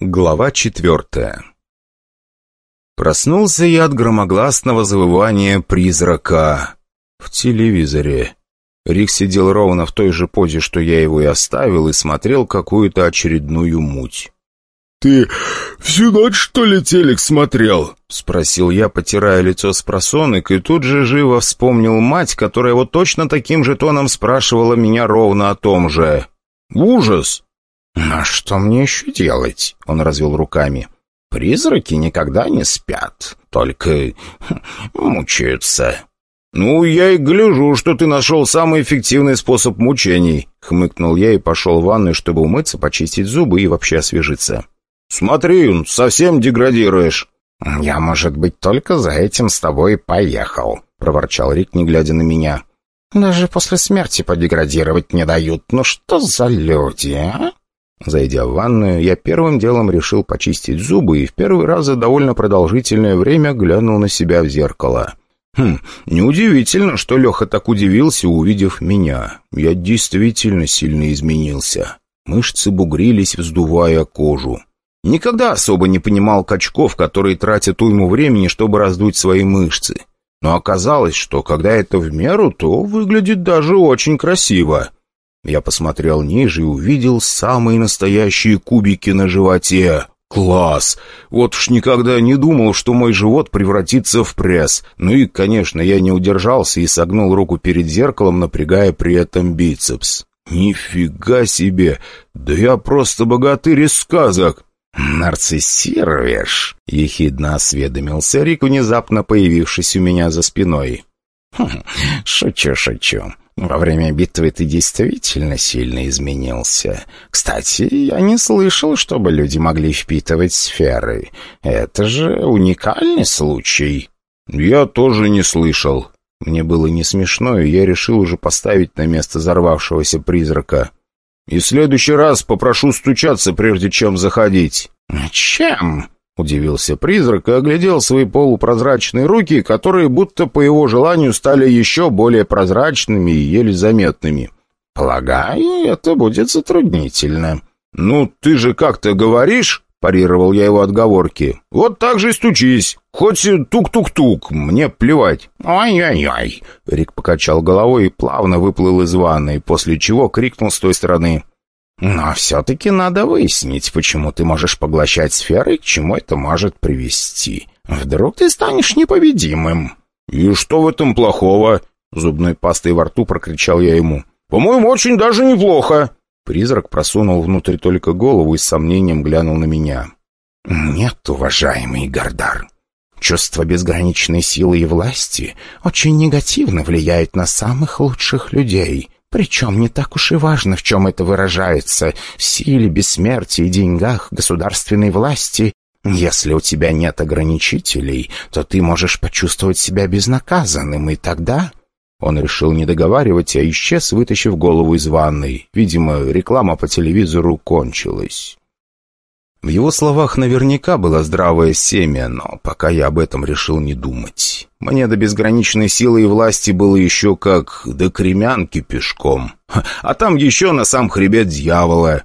Глава четвертая Проснулся я от громогласного завывания призрака в телевизоре. Рик сидел ровно в той же позе, что я его и оставил, и смотрел какую-то очередную муть. «Ты всю ночь, что ли, телек смотрел?» — спросил я, потирая лицо с просонок, и тут же живо вспомнил мать, которая вот точно таким же тоном спрашивала меня ровно о том же. «Ужас!» «А что мне еще делать?» — он развел руками. «Призраки никогда не спят, только мучаются». «Ну, я и гляжу, что ты нашел самый эффективный способ мучений», — хмыкнул я и пошел в ванную, чтобы умыться, почистить зубы и вообще освежиться. «Смотри, совсем деградируешь». «Я, может быть, только за этим с тобой поехал», — проворчал Рик, не глядя на меня. «Даже после смерти подеградировать не дают. Ну что за люди, а?» Зайдя в ванную, я первым делом решил почистить зубы и в первый раз за довольно продолжительное время глянул на себя в зеркало. Хм, неудивительно, что Леха так удивился, увидев меня. Я действительно сильно изменился. Мышцы бугрились, вздувая кожу. Никогда особо не понимал качков, которые тратят уйму времени, чтобы раздуть свои мышцы. Но оказалось, что когда это в меру, то выглядит даже очень красиво. Я посмотрел ниже и увидел самые настоящие кубики на животе. Класс! Вот уж никогда не думал, что мой живот превратится в пресс. Ну и, конечно, я не удержался и согнул руку перед зеркалом, напрягая при этом бицепс. Нифига себе! Да я просто богатырь из сказок! «Нарциссируешь?» — ехидно осведомился Рик, внезапно появившись у меня за спиной. «Хм, «Шучу, шучу. Во время битвы ты действительно сильно изменился. Кстати, я не слышал, чтобы люди могли впитывать сферы. Это же уникальный случай». «Я тоже не слышал». Мне было не смешно, и я решил уже поставить на место взорвавшегося призрака. «И в следующий раз попрошу стучаться, прежде чем заходить». «Чем?» Удивился призрак и оглядел свои полупрозрачные руки, которые будто по его желанию стали еще более прозрачными и еле заметными. «Полагаю, это будет затруднительно». «Ну, ты же как-то говоришь?» — парировал я его отговорки. «Вот так же и стучись. Хоть тук-тук-тук, мне плевать». «Ой-ой-ой!» Рик покачал головой и плавно выплыл из ванной, после чего крикнул с той стороны. Но все-таки надо выяснить, почему ты можешь поглощать сферы и к чему это может привести. Вдруг ты станешь непобедимым». «И что в этом плохого?» Зубной пастой во рту прокричал я ему. «По-моему, очень даже неплохо». Призрак просунул внутрь только голову и с сомнением глянул на меня. «Нет, уважаемый Гардар, чувство безграничной силы и власти очень негативно влияет на самых лучших людей». Причем не так уж и важно, в чем это выражается — в силе, бессмертии, деньгах, государственной власти. Если у тебя нет ограничителей, то ты можешь почувствовать себя безнаказанным, и тогда...» Он решил не договаривать, а исчез, вытащив голову из ванной. Видимо, реклама по телевизору кончилась. В его словах наверняка было здравое семя, но пока я об этом решил не думать. Мне до безграничной силы и власти было еще как до кремянки пешком. А там еще на сам хребет дьявола.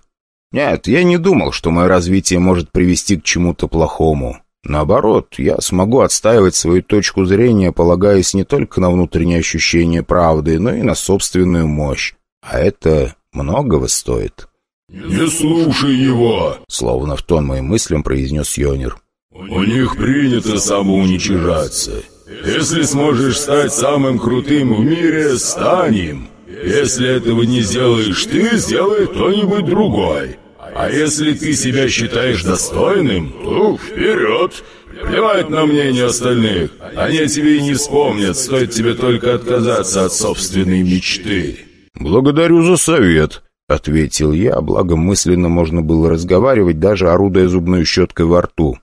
Нет, я не думал, что мое развитие может привести к чему-то плохому. Наоборот, я смогу отстаивать свою точку зрения, полагаясь не только на внутреннее ощущение правды, но и на собственную мощь. А это многого стоит. «Не слушай его!» Словно в тон моим мыслям произнес Йонер. «У них принято самоуничижаться. Если сможешь стать самым крутым в мире, стань им. Если этого не сделаешь ты, сделай кто-нибудь другой. А если ты себя считаешь достойным, то вперед!» Плевать на мнение остальных. Они о тебе и не вспомнят, стоит тебе только отказаться от собственной мечты. Благодарю за совет. — ответил я, благо мысленно можно было разговаривать, даже орудуя зубной щеткой во рту.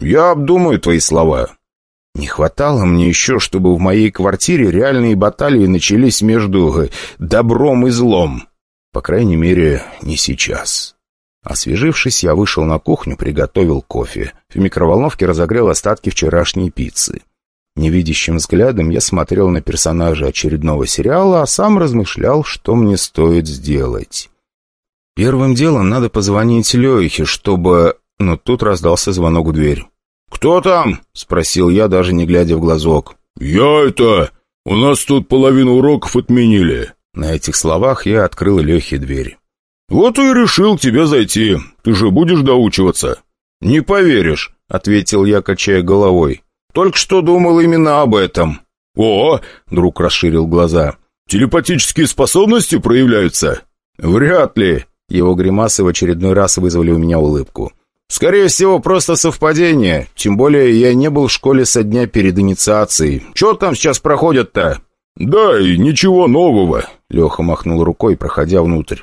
«Я обдумаю твои слова». Не хватало мне еще, чтобы в моей квартире реальные баталии начались между э, добром и злом. По крайней мере, не сейчас. Освежившись, я вышел на кухню, приготовил кофе. В микроволновке разогрел остатки вчерашней пиццы. Невидящим взглядом я смотрел на персонажа очередного сериала, а сам размышлял, что мне стоит сделать. Первым делом надо позвонить Лехе, чтобы... Но тут раздался звонок в дверь. «Кто там?» — спросил я, даже не глядя в глазок. «Я это! У нас тут половину уроков отменили». На этих словах я открыл Лехе дверь. «Вот и решил к тебе зайти. Ты же будешь доучиваться?» «Не поверишь», — ответил я, качая головой. «Только что думал именно об этом». «О!» — друг расширил глаза. «Телепатические способности проявляются?» «Вряд ли». Его гримасы в очередной раз вызвали у меня улыбку. «Скорее всего, просто совпадение. Тем более я не был в школе со дня перед инициацией. Что там сейчас проходят-то?» «Да, и ничего нового», — Леха махнул рукой, проходя внутрь.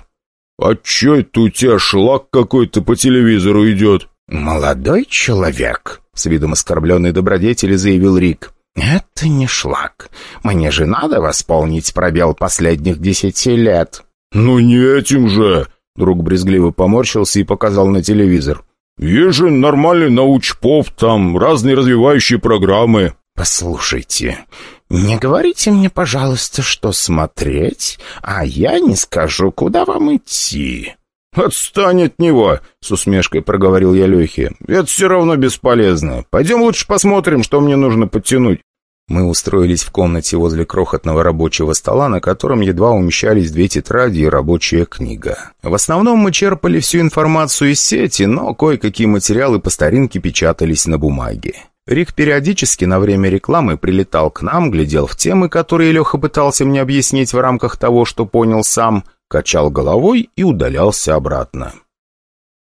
«А чё это у тебя шлак какой-то по телевизору идет?» «Молодой человек», — с видом оскорбленной добродетели заявил Рик. «Это не шлак. Мне же надо восполнить пробел последних десяти лет». «Ну не этим же!» Друг брезгливо поморщился и показал на телевизор. «Есть же нормальный научпоп, там разные развивающие программы». «Послушайте, не говорите мне, пожалуйста, что смотреть, а я не скажу, куда вам идти». «Отстань от него!» — с усмешкой проговорил я Лехе. «Это все равно бесполезно. Пойдем лучше посмотрим, что мне нужно подтянуть». Мы устроились в комнате возле крохотного рабочего стола, на котором едва умещались две тетради и рабочая книга. В основном мы черпали всю информацию из сети, но кое-какие материалы по старинке печатались на бумаге. Рик периодически на время рекламы прилетал к нам, глядел в темы, которые Леха пытался мне объяснить в рамках того, что понял сам, качал головой и удалялся обратно.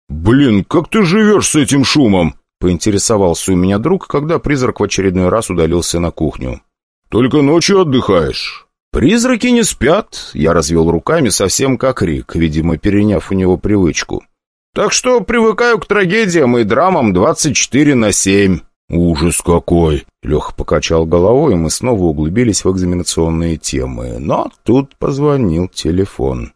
«Блин, как ты живешь с этим шумом?» Поинтересовался у меня друг, когда призрак в очередной раз удалился на кухню. «Только ночью отдыхаешь». «Призраки не спят», — я развел руками совсем как Рик, видимо, переняв у него привычку. «Так что привыкаю к трагедиям и драмам 24 на 7». «Ужас какой!» Леха покачал головой, и мы снова углубились в экзаменационные темы. Но тут позвонил телефон.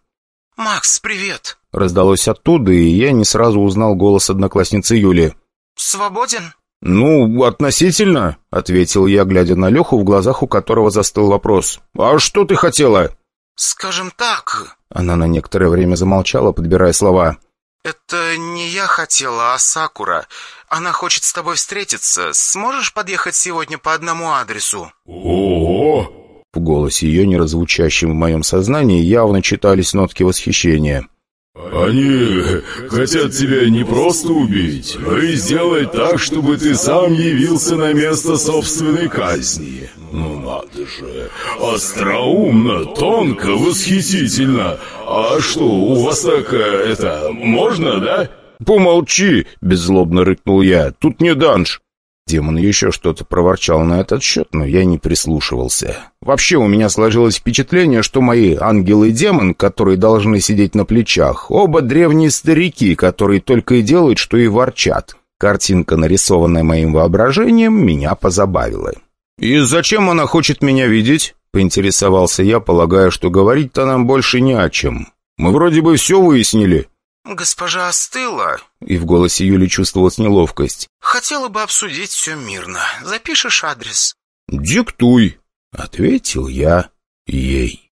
«Макс, привет!» Раздалось оттуда, и я не сразу узнал голос одноклассницы Юли. «Свободен?» «Ну, относительно», — ответил я, глядя на Леху, в глазах у которого застыл вопрос. «А что ты хотела?» «Скажем так...» Она на некоторое время замолчала, подбирая слова. «Это не я хотела, а Сакура. Она хочет с тобой встретиться. Сможешь подъехать сегодня по одному адресу?» «Ого!» В голосе ее, не раззвучащем в моем сознании, явно читались нотки восхищения. «Они хотят тебя не просто убить, но и сделать так, чтобы ты сам явился на место собственной казни. Ну надо же, остроумно, тонко, восхитительно. А что, у вас так, э, это, можно, да?» «Помолчи!» — беззлобно рыкнул я. «Тут не данж!» Демон еще что-то проворчал на этот счет, но я не прислушивался. Вообще у меня сложилось впечатление, что мои ангел и демон, которые должны сидеть на плечах, оба древние старики, которые только и делают, что и ворчат. Картинка, нарисованная моим воображением, меня позабавила. «И зачем она хочет меня видеть?» — поинтересовался я, полагая, что говорить-то нам больше не о чем. «Мы вроде бы все выяснили». «Госпожа остыла?» И в голосе Юли чувствовалась неловкость. «Хотела бы обсудить все мирно. Запишешь адрес?» «Диктуй», — ответил я ей.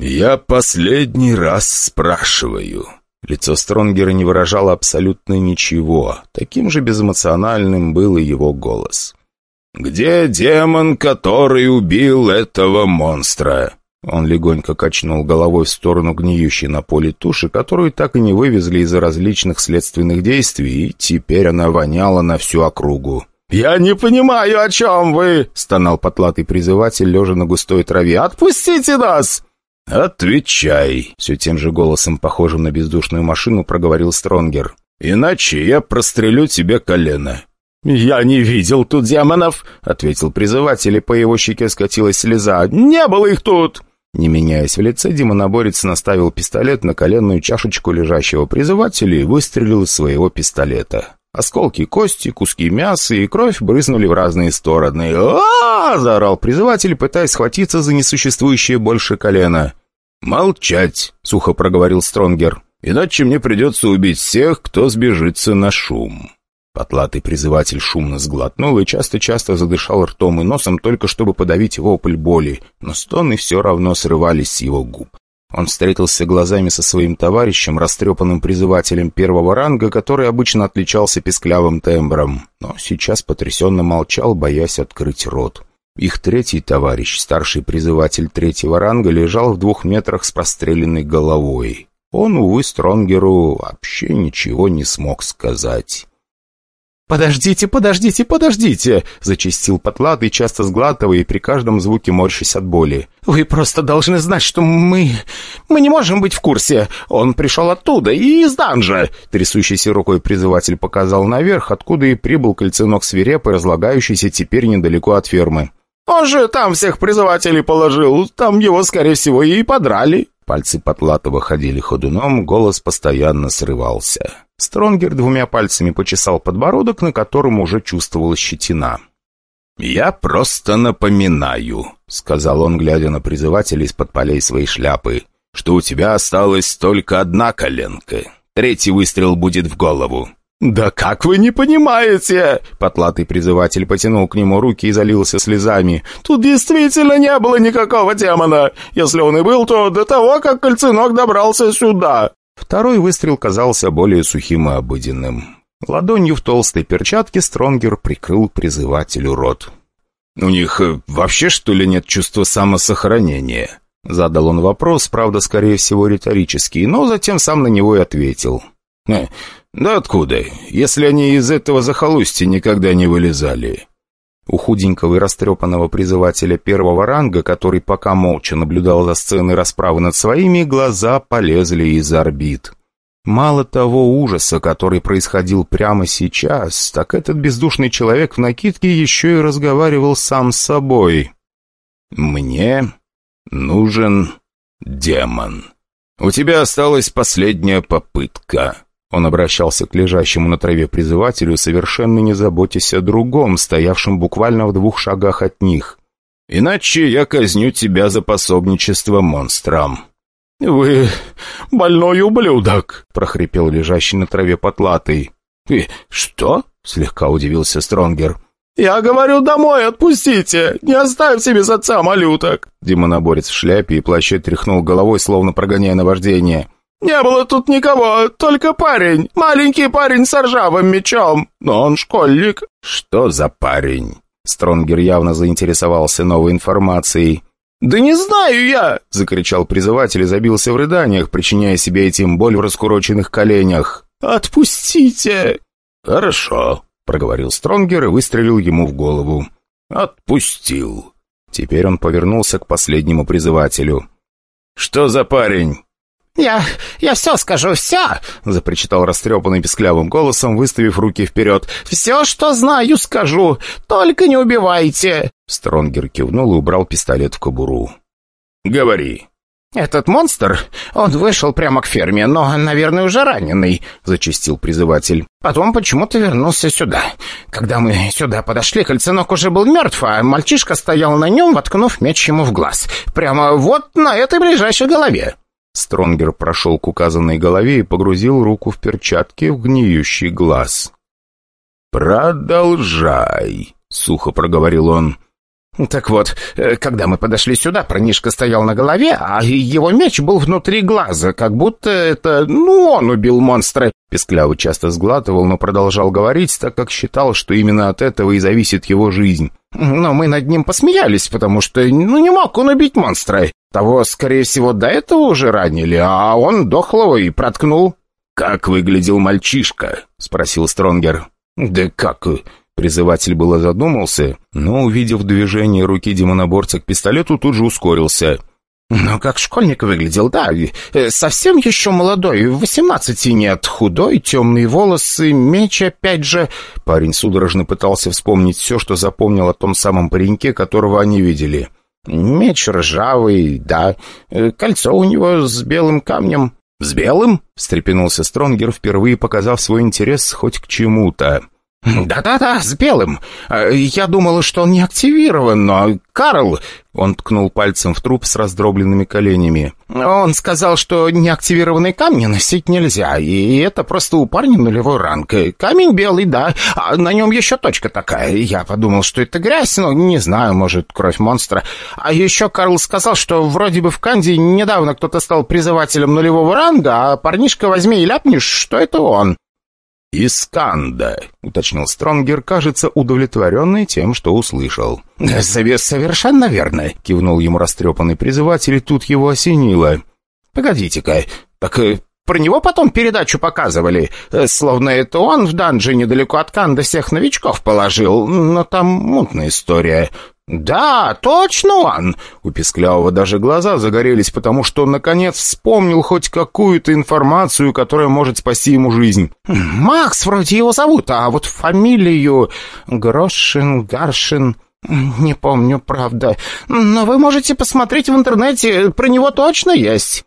«Я последний раз спрашиваю». Лицо Стронгера не выражало абсолютно ничего. Таким же безэмоциональным был и его голос. «Где демон, который убил этого монстра?» Он легонько качнул головой в сторону гниющей на поле туши, которую так и не вывезли из-за различных следственных действий, и теперь она воняла на всю округу. «Я не понимаю, о чем вы!» — стонал потлатый призыватель, лежа на густой траве. «Отпустите нас!» «Отвечай!» — все тем же голосом, похожим на бездушную машину, проговорил Стронгер. «Иначе я прострелю тебе колено». «Я не видел тут демонов!» — ответил призыватель, и по его щеке скатилась слеза. «Не было их тут!» Не меняясь в лице, демоноборец наставил пистолет на коленную чашечку лежащего призывателя и выстрелил из своего пистолета. Осколки кости, куски мяса и кровь брызнули в разные стороны. а, -а, -а заорал призыватель, пытаясь схватиться за несуществующее больше колено. «Молчать!» — сухо проговорил Стронгер. «Иначе мне придется убить всех, кто сбежится на шум». Потлатый призыватель шумно сглотнул и часто-часто задышал ртом и носом, только чтобы подавить вопль боли, но стоны все равно срывались с его губ. Он встретился глазами со своим товарищем, растрепанным призывателем первого ранга, который обычно отличался песклявым тембром, но сейчас потрясенно молчал, боясь открыть рот. Их третий товарищ, старший призыватель третьего ранга, лежал в двух метрах с простреленной головой. Он, увы, Стронгеру вообще ничего не смог сказать. «Подождите, подождите, подождите!» — зачистил потлатый, часто сглатывая и при каждом звуке морщась от боли. «Вы просто должны знать, что мы... мы не можем быть в курсе. Он пришел оттуда, и из данжа!» Трясущейся рукой призыватель показал наверх, откуда и прибыл кольценок свирепый, разлагающийся теперь недалеко от фермы. «Он же там всех призывателей положил, там его, скорее всего, и подрали!» Пальцы Потлатова ходили ходуном, голос постоянно срывался. Стронгер двумя пальцами почесал подбородок, на котором уже чувствовалась щетина. «Я просто напоминаю», — сказал он, глядя на призывателя из-под полей своей шляпы, «что у тебя осталась только одна коленка. Третий выстрел будет в голову. «Да как вы не понимаете?» Потлатый призыватель потянул к нему руки и залился слезами. «Тут действительно не было никакого демона. Если он и был, то до того, как Кольценок добрался сюда». Второй выстрел казался более сухим и обыденным. Ладонью в толстой перчатке Стронгер прикрыл призывателю рот. «У них э, вообще, что ли, нет чувства самосохранения?» Задал он вопрос, правда, скорее всего, риторический, но затем сам на него и ответил. «Э, «Да откуда, если они из этого захолустья никогда не вылезали?» У худенького и растрепанного призывателя первого ранга, который пока молча наблюдал за сценой расправы над своими, глаза полезли из орбит. Мало того ужаса, который происходил прямо сейчас, так этот бездушный человек в накидке еще и разговаривал сам с собой. «Мне нужен демон. У тебя осталась последняя попытка». Он обращался к лежащему на траве призывателю, совершенно не заботясь о другом, стоявшем буквально в двух шагах от них. «Иначе я казню тебя за пособничество монстрам». «Вы больной ублюдок», — прохрипел лежащий на траве потлатый. «Ты что?» — слегка удивился Стронгер. «Я говорю, домой отпустите! Не оставьте без отца малюток!» Демоноборец в шляпе и плаще тряхнул головой, словно прогоняя наваждение. «Не было тут никого, только парень, маленький парень с ржавым мечом, но он школьник». «Что за парень?» Стронгер явно заинтересовался новой информацией. «Да не знаю я!» — закричал призыватель и забился в рыданиях, причиняя себе этим боль в раскуроченных коленях. «Отпустите!» «Хорошо», — проговорил Стронгер и выстрелил ему в голову. «Отпустил». Теперь он повернулся к последнему призывателю. «Что за парень?» «Я... я все скажу, все!» — запричитал растрепанный песклявым голосом, выставив руки вперед. «Все, что знаю, скажу! Только не убивайте!» Стронгер кивнул и убрал пистолет в кобуру. «Говори!» «Этот монстр, он вышел прямо к ферме, но, наверное, уже раненый», — зачистил призыватель. «Потом почему-то вернулся сюда. Когда мы сюда подошли, кольценок уже был мертв, а мальчишка стоял на нем, воткнув меч ему в глаз. Прямо вот на этой ближайшей голове». Стронгер прошел к указанной голове и погрузил руку в перчатки в гниющий глаз. «Продолжай», — сухо проговорил он. «Так вот, э, когда мы подошли сюда, парнишка стоял на голове, а его меч был внутри глаза, как будто это, ну, он убил монстра». Песклявый часто сглатывал, но продолжал говорить, так как считал, что именно от этого и зависит его жизнь. «Но мы над ним посмеялись, потому что, ну, не мог он убить монстра. Того, скорее всего, до этого уже ранили, а он дохлого и проткнул». «Как выглядел мальчишка?» — спросил Стронгер. «Да как?» Призыватель было задумался, но, увидев движение руки демоноборца к пистолету, тут же ускорился. «Ну, как школьник выглядел, да, э, совсем еще молодой, восемнадцати нет, худой, темные волосы, меч опять же...» Парень судорожно пытался вспомнить все, что запомнил о том самом пареньке, которого они видели. «Меч ржавый, да, э, кольцо у него с белым камнем». «С белым?» — встрепенулся Стронгер, впервые показав свой интерес хоть к чему-то. «Да-да-да, с белым. Э, я думала, что он не активирован, но Карл...» Он ткнул пальцем в труп с раздробленными коленями. «Он сказал, что неактивированные камни носить нельзя, и это просто у парня нулевой ранг. Камень белый, да, а на нем еще точка такая. Я подумал, что это грязь, но не знаю, может, кровь монстра. А еще Карл сказал, что вроде бы в Канде недавно кто-то стал призывателем нулевого ранга, а парнишка возьми и ляпнешь, что это он». «Исканда», — уточнил Стронгер, кажется, удовлетворенный тем, что услышал. «Совершенно верно», — кивнул ему растрепанный призыватель, и тут его осенило. «Погодите-ка, так э, про него потом передачу показывали. Э, словно это он в данже недалеко от Канда всех новичков положил, но там мутная история. «Да, точно он!» У Песклявого даже глаза загорелись, потому что он, наконец, вспомнил хоть какую-то информацию, которая может спасти ему жизнь. «Макс вроде его зовут, а вот фамилию... Грошин, Гаршин...» «Не помню, правда. Но вы можете посмотреть в интернете, про него точно есть».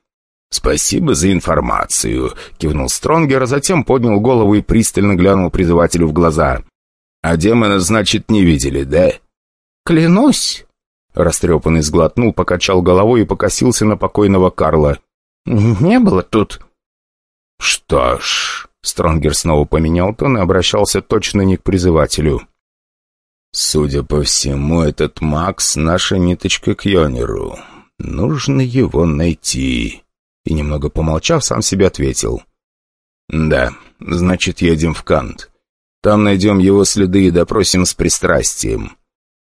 «Спасибо за информацию», — кивнул Стронгер, а затем поднял голову и пристально глянул призывателю в глаза. «А демона, значит, не видели, да?» «Клянусь!» Растрепанный сглотнул, покачал головой и покосился на покойного Карла. «Не было тут». «Что ж...» Стронгер снова поменял тон и обращался точно не к призывателю. «Судя по всему, этот Макс — наша ниточка к Йонеру. Нужно его найти». И, немного помолчав, сам себе ответил. «Да, значит, едем в Кант. Там найдем его следы и допросим с пристрастием.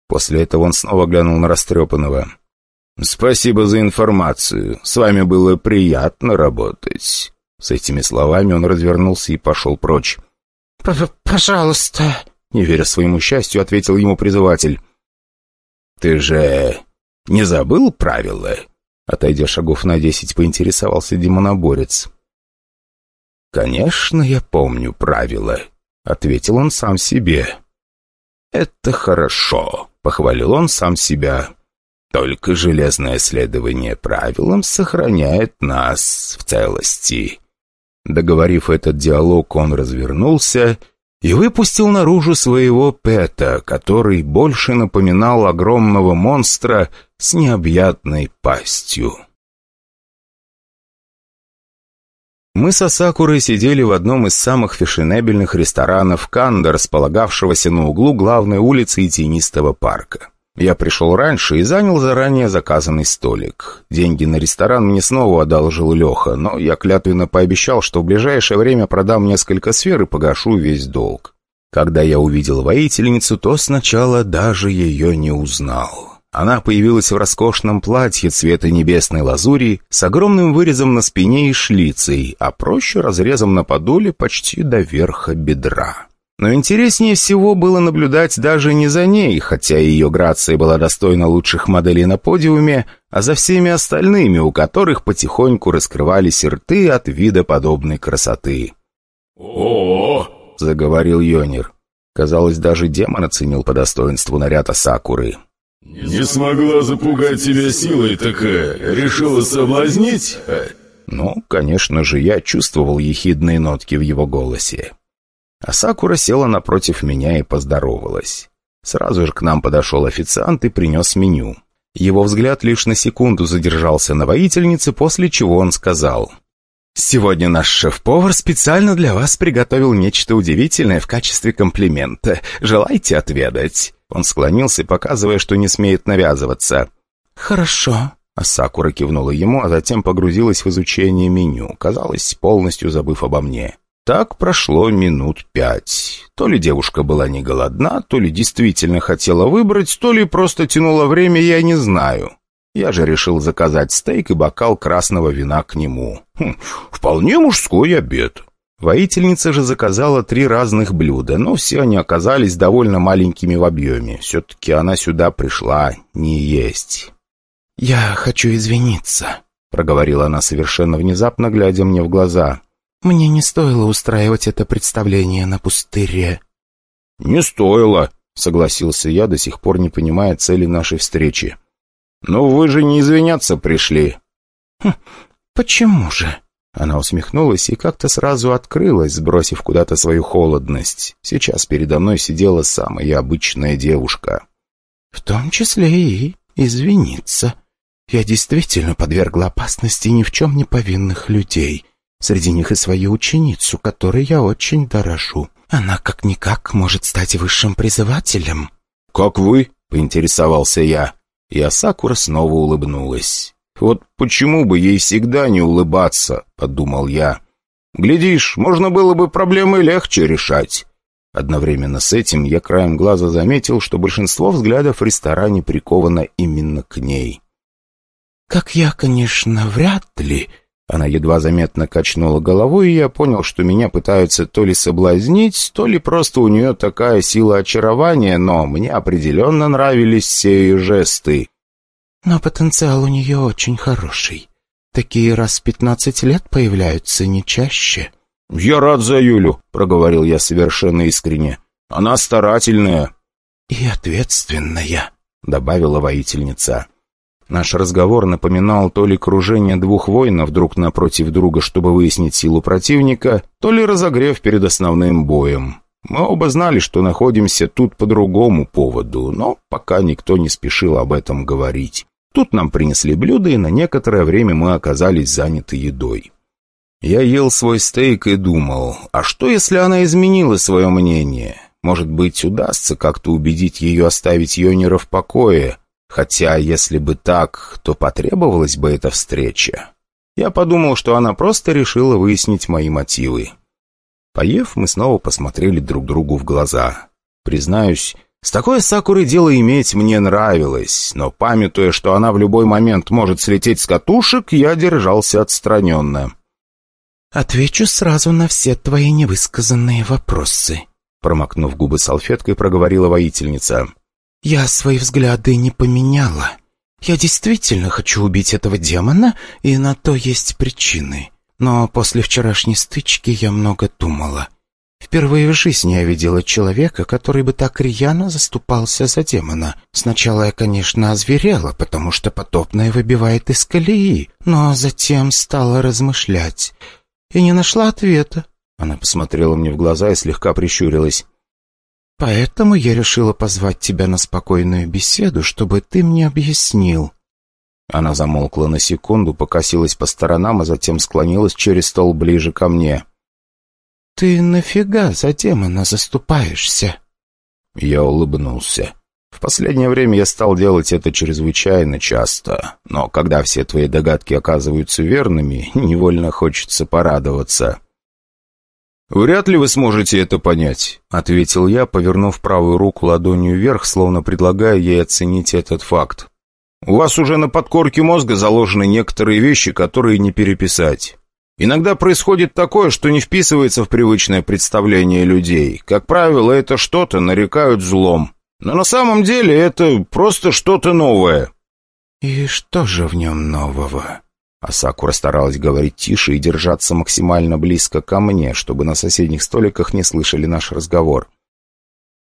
После этого он снова глянул на Растрепанного. «Спасибо за информацию. С вами было приятно работать». С этими словами он развернулся и пошел прочь. «Пожалуйста», — не веря своему счастью, ответил ему призыватель. «Ты же не забыл правила?» Отойдя шагов на десять, поинтересовался демоноборец. «Конечно, я помню правила», — ответил он сам себе. «Это хорошо», — похвалил он сам себя. «Только железное следование правилам сохраняет нас в целости». Договорив этот диалог, он развернулся и выпустил наружу своего пэта, который больше напоминал огромного монстра с необъятной пастью. Мы с Асакурой сидели в одном из самых фешенебельных ресторанов Канда, располагавшегося на углу главной улицы и тенистого парка. Я пришел раньше и занял заранее заказанный столик. Деньги на ресторан мне снова одолжил Леха, но я клятвенно пообещал, что в ближайшее время продам несколько сфер и погашу весь долг. Когда я увидел воительницу, то сначала даже ее не узнал. Она появилась в роскошном платье цвета небесной лазури с огромным вырезом на спине и шлицей, а проще разрезом на подоле почти до верха бедра. Но интереснее всего было наблюдать даже не за ней, хотя ее грация была достойна лучших моделей на подиуме, а за всеми остальными, у которых потихоньку раскрывались рты от вида подобной красоты. «О-о-о!» — заговорил Йонир. Казалось, даже демон оценил по достоинству наряда Сакуры. «Не смогла запугать тебя силой, так э, решила соблазнить?» э?» Ну, конечно же, я чувствовал ехидные нотки в его голосе. А Сакура села напротив меня и поздоровалась. Сразу же к нам подошел официант и принес меню. Его взгляд лишь на секунду задержался на воительнице, после чего он сказал... «Сегодня наш шеф-повар специально для вас приготовил нечто удивительное в качестве комплимента. Желаете отведать?» Он склонился, показывая, что не смеет навязываться. «Хорошо». Асакура кивнула ему, а затем погрузилась в изучение меню, казалось, полностью забыв обо мне. Так прошло минут пять. То ли девушка была не голодна, то ли действительно хотела выбрать, то ли просто тянула время, я не знаю. Я же решил заказать стейк и бокал красного вина к нему. Хм, вполне мужской обед. Воительница же заказала три разных блюда, но все они оказались довольно маленькими в объеме. Все-таки она сюда пришла не есть. «Я хочу извиниться», — проговорила она совершенно внезапно, глядя мне в глаза. «Мне не стоило устраивать это представление на пустыре». «Не стоило», — согласился я, до сих пор не понимая цели нашей встречи. «Но вы же не извиняться пришли». Хм, почему же?» Она усмехнулась и как-то сразу открылась, сбросив куда-то свою холодность. Сейчас передо мной сидела самая обычная девушка. «В том числе и извиниться. Я действительно подвергла опасности ни в чем не повинных людей. Среди них и свою ученицу, которой я очень дорожу. Она как-никак может стать высшим призывателем». «Как вы?» — поинтересовался я. И Асакура снова улыбнулась. «Вот почему бы ей всегда не улыбаться?» — подумал я. «Глядишь, можно было бы проблемы легче решать». Одновременно с этим я краем глаза заметил, что большинство взглядов в ресторане приковано именно к ней. «Как я, конечно, вряд ли...» Она едва заметно качнула головой, и я понял, что меня пытаются то ли соблазнить, то ли просто у нее такая сила очарования, но мне определенно нравились все ее жесты. Но потенциал у нее очень хороший. Такие раз в пятнадцать лет появляются не чаще. «Я рад за Юлю», — проговорил я совершенно искренне. «Она старательная». «И ответственная», — добавила воительница. Наш разговор напоминал то ли кружение двух воинов друг напротив друга, чтобы выяснить силу противника, то ли разогрев перед основным боем. Мы оба знали, что находимся тут по другому поводу, но пока никто не спешил об этом говорить. Тут нам принесли блюда, и на некоторое время мы оказались заняты едой. Я ел свой стейк и думал, а что, если она изменила свое мнение? Может быть, удастся как-то убедить ее оставить Йонера в покое? Хотя, если бы так, то потребовалась бы эта встреча. Я подумал, что она просто решила выяснить мои мотивы. Поев, мы снова посмотрели друг другу в глаза. Признаюсь, с такой Сакурой дело иметь мне нравилось, но, памятуя, что она в любой момент может слететь с катушек, я держался отстраненно. «Отвечу сразу на все твои невысказанные вопросы», промокнув губы салфеткой, проговорила воительница. «Я свои взгляды не поменяла. Я действительно хочу убить этого демона, и на то есть причины. Но после вчерашней стычки я много думала. Впервые в жизни я видела человека, который бы так рьяно заступался за демона. Сначала я, конечно, озверела, потому что потопное выбивает из колеи, но затем стала размышлять и не нашла ответа. Она посмотрела мне в глаза и слегка прищурилась. «Поэтому я решила позвать тебя на спокойную беседу, чтобы ты мне объяснил». Она замолкла на секунду, покосилась по сторонам, а затем склонилась через стол ближе ко мне. «Ты нафига за демона заступаешься?» Я улыбнулся. В последнее время я стал делать это чрезвычайно часто, но когда все твои догадки оказываются верными, невольно хочется порадоваться. «Вряд ли вы сможете это понять», — ответил я, повернув правую руку ладонью вверх, словно предлагая ей оценить этот факт. «У вас уже на подкорке мозга заложены некоторые вещи, которые не переписать. Иногда происходит такое, что не вписывается в привычное представление людей. Как правило, это что-то нарекают злом. Но на самом деле это просто что-то новое». «И что же в нем нового?» Асакура старалась говорить тише и держаться максимально близко ко мне, чтобы на соседних столиках не слышали наш разговор.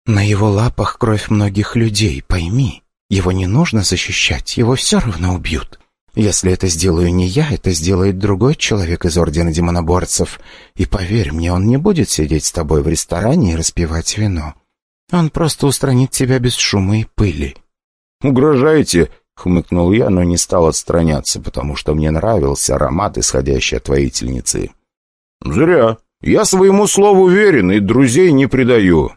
«На его лапах кровь многих людей, пойми. Его не нужно защищать, его все равно убьют. Если это сделаю не я, это сделает другой человек из Ордена Демоноборцев. И поверь мне, он не будет сидеть с тобой в ресторане и распивать вино. Он просто устранит тебя без шума и пыли». «Угрожаете?» — хмыкнул я, но не стал отстраняться, потому что мне нравился аромат, исходящий от воительницы. «Зря. Я своему слову верен и друзей не предаю».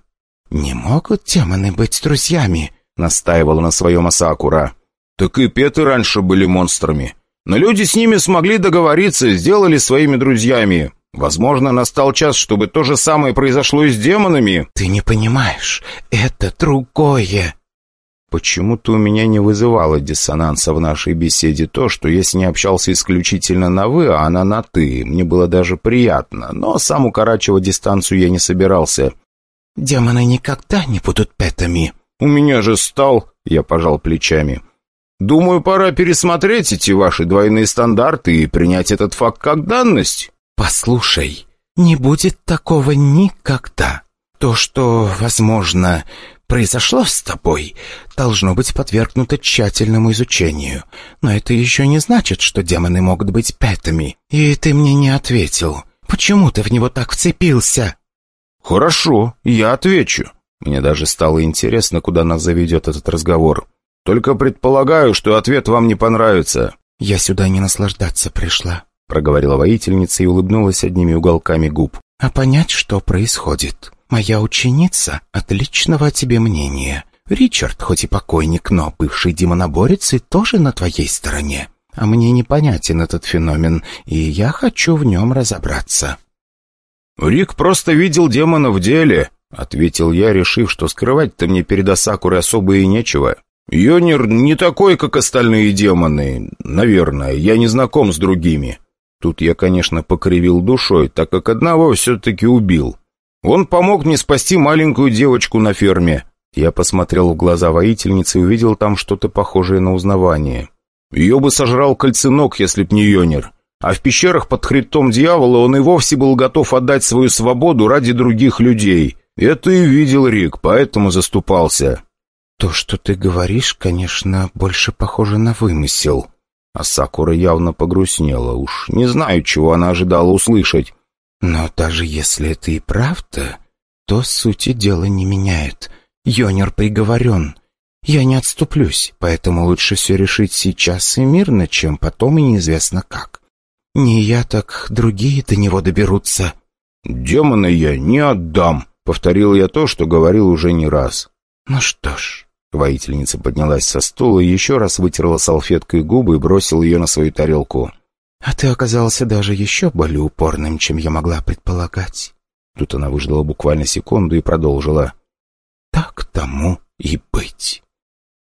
«Не могут демоны быть друзьями?» — настаивала на своем Асакура. Так и петы раньше были монстрами. Но люди с ними смогли договориться, сделали своими друзьями. Возможно, настал час, чтобы то же самое произошло и с демонами. Ты не понимаешь, это другое. Почему-то у меня не вызывало диссонанса в нашей беседе то, что я с ней общался исключительно на «вы», а она на «ты». Мне было даже приятно, но сам укорачивать дистанцию я не собирался. «Демоны никогда не будут петами». «У меня же стал...» — я пожал плечами. Думаю, пора пересмотреть эти ваши двойные стандарты и принять этот факт как данность». «Послушай, не будет такого никогда. То, что, возможно, произошло с тобой, должно быть подвергнуто тщательному изучению. Но это еще не значит, что демоны могут быть пятыми. И ты мне не ответил. Почему ты в него так вцепился?» «Хорошо, я отвечу». Мне даже стало интересно, куда нас заведет этот разговор. «Только предполагаю, что ответ вам не понравится». «Я сюда не наслаждаться пришла», — проговорила воительница и улыбнулась одними уголками губ. «А понять, что происходит. Моя ученица отличного о тебе мнения. Ричард, хоть и покойник, но бывший демоноборец и тоже на твоей стороне. А мне непонятен этот феномен, и я хочу в нем разобраться». «Рик просто видел демона в деле», — ответил я, решив, что скрывать-то мне перед Асакурой особо и нечего. «Йонер не такой, как остальные демоны. Наверное, я не знаком с другими». Тут я, конечно, покривил душой, так как одного все-таки убил. Он помог мне спасти маленькую девочку на ферме. Я посмотрел в глаза воительницы и увидел там что-то похожее на узнавание. Ее бы сожрал кольценок, если б не Йонер. А в пещерах под хребтом дьявола он и вовсе был готов отдать свою свободу ради других людей. Это и видел Рик, поэтому заступался. «То, что ты говоришь, конечно, больше похоже на вымысел». А Сакура явно погрустнела. Уж не знаю, чего она ожидала услышать. «Но даже если это и правда, то сути дела не меняет. Йонер приговорен. Я не отступлюсь, поэтому лучше все решить сейчас и мирно, чем потом и неизвестно как. Не я, так другие до него доберутся». «Демона я не отдам», — повторил я то, что говорил уже не раз. «Ну что ж, Воительница поднялась со стула и еще раз вытерла салфеткой губы и бросила ее на свою тарелку. «А ты оказался даже еще более упорным, чем я могла предполагать». Тут она выждала буквально секунду и продолжила. «Так тому и быть».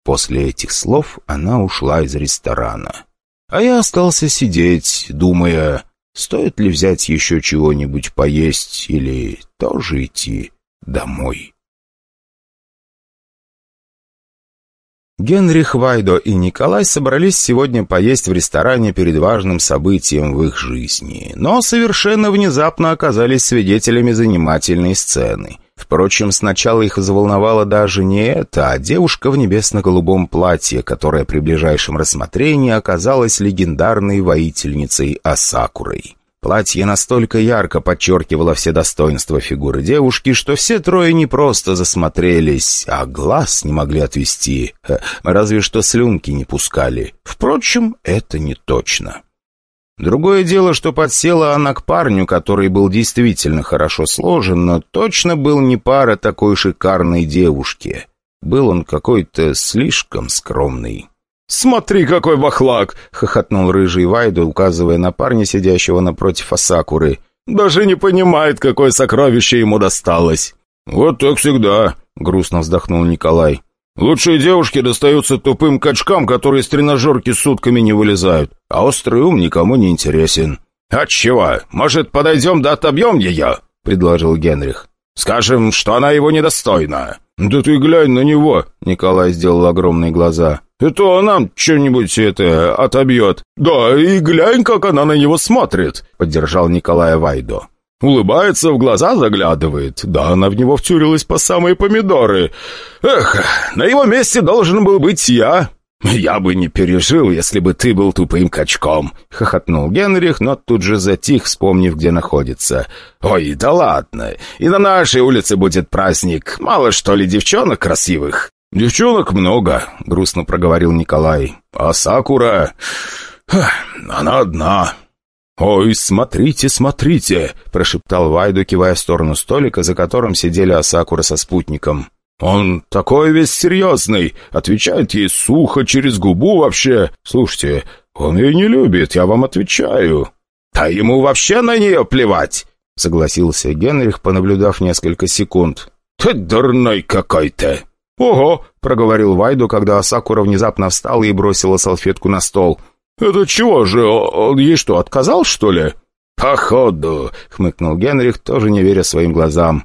После этих слов она ушла из ресторана. А я остался сидеть, думая, стоит ли взять еще чего-нибудь поесть или тоже идти домой. Генрих, Вайдо и Николай собрались сегодня поесть в ресторане перед важным событием в их жизни, но совершенно внезапно оказались свидетелями занимательной сцены. Впрочем, сначала их взволновало даже не это, а девушка в небесно-голубом платье, которая при ближайшем рассмотрении оказалась легендарной воительницей Асакурой. Платье настолько ярко подчеркивало все достоинства фигуры девушки, что все трое не просто засмотрелись, а глаз не могли отвести, э, разве что слюнки не пускали. Впрочем, это не точно. Другое дело, что подсела она к парню, который был действительно хорошо сложен, но точно был не пара такой шикарной девушки. Был он какой-то слишком скромный. «Смотри, какой бахлак!» — хохотнул рыжий Вайду, указывая на парня, сидящего напротив Асакуры. «Даже не понимает, какое сокровище ему досталось!» «Вот так всегда!» — грустно вздохнул Николай. «Лучшие девушки достаются тупым качкам, которые с тренажерки сутками не вылезают, а острый ум никому не интересен». «Отчего? Может, подойдем да отобьем ее?» — предложил Генрих. «Скажем, что она его недостойна». «Да ты глянь на него!» — Николай сделал огромные глаза. Это нам что-нибудь это отобьет. Да, и глянь, как она на него смотрит», — поддержал Николая Вайдо. Улыбается, в глаза заглядывает. Да, она в него втюрилась по самые помидоры. Эх, на его месте должен был быть я. «Я бы не пережил, если бы ты был тупым качком», — хохотнул Генрих, но тут же затих, вспомнив, где находится. «Ой, да ладно, и на нашей улице будет праздник. Мало, что ли, девчонок красивых?» «Девчонок много», — грустно проговорил Николай. «А Сакура... она одна». «Ой, смотрите, смотрите!» — прошептал Вайду, кивая в сторону столика, за которым сидели Асакура со спутником. «Он такой весь серьезный, отвечает ей сухо, через губу вообще. Слушайте, он ее не любит, я вам отвечаю». «Да ему вообще на нее плевать!» — согласился Генрих, понаблюдав несколько секунд. «Ты дурной какой-то!» «Ого!» — проговорил Вайду, когда Асакура внезапно встала и бросила салфетку на стол. «Это чего же, он ей что, отказал, что ли?» «Походу!» — хмыкнул Генрих, тоже не веря своим глазам.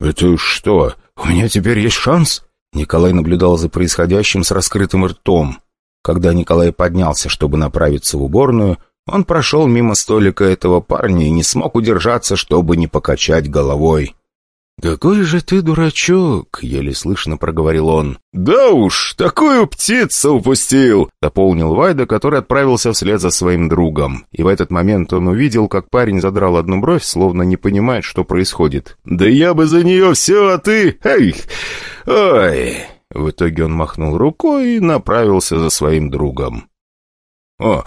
«Это что, у меня теперь есть шанс?» Николай наблюдал за происходящим с раскрытым ртом. Когда Николай поднялся, чтобы направиться в уборную, он прошел мимо столика этого парня и не смог удержаться, чтобы не покачать головой. «Какой же ты дурачок!» — еле слышно проговорил он. «Да уж, такую птицу упустил!» — дополнил Вайда, который отправился вслед за своим другом. И в этот момент он увидел, как парень задрал одну бровь, словно не понимает, что происходит. «Да я бы за нее все, а ты... Эй! Ой!» В итоге он махнул рукой и направился за своим другом. «О,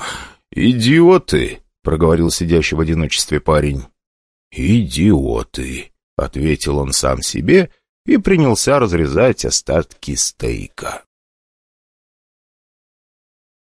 идиоты!» — проговорил сидящий в одиночестве парень. «Идиоты!» — ответил он сам себе и принялся разрезать остатки стейка.